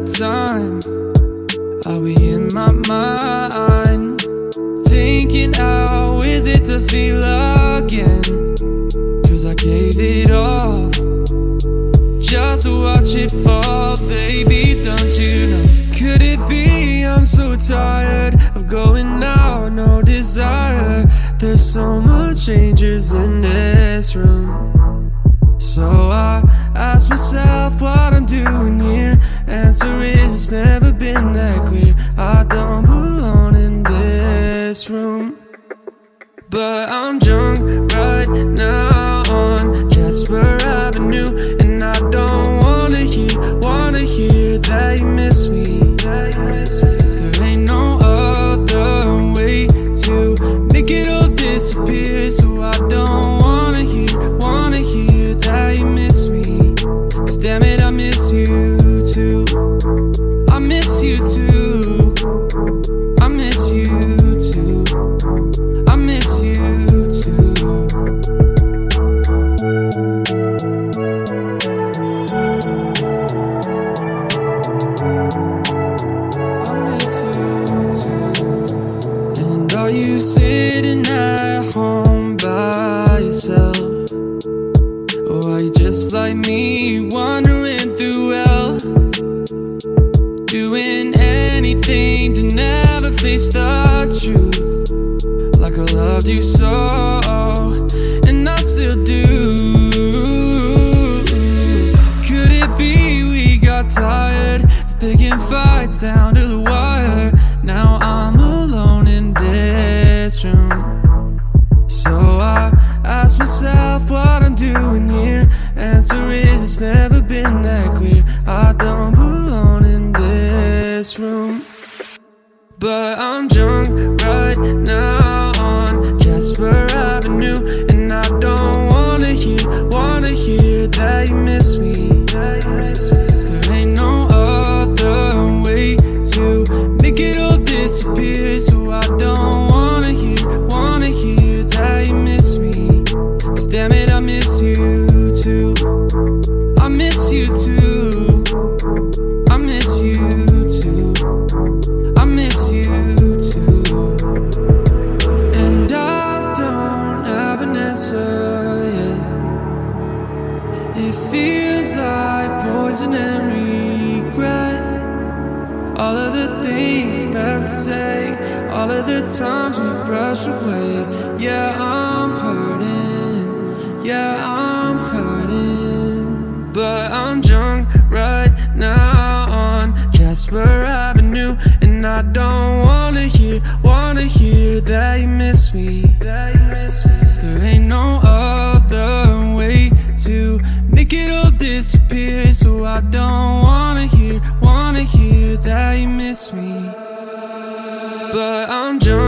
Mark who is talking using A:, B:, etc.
A: time. Are we in my mind? Thinking how is it to feel again? Cause I gave it all. Just watch it fall, baby, don't you know? Could it be I'm so tired of going out, no desire? There's so much changes in this room. So I ask myself it's never been that clear. I don't belong in this room. But I'm Doing anything to never face the truth. Like I loved you so, and I still do. Could it be we got tired of picking fights down to the wire? Now I'm alone in this room. So I ask myself what I'm doing here. Answer is it's never been that clear. I don't belong But I'm feels like poison and regret. All of the things left to say, all of the times we've brushed away. Yeah, I'm hurting. Yeah, I'm hurting. But I'm drunk right now on Jasper Avenue. And I don't wanna hear, wanna hear that you miss me. That disappear So I don't wanna hear, wanna hear that you miss me. But I'm drunk.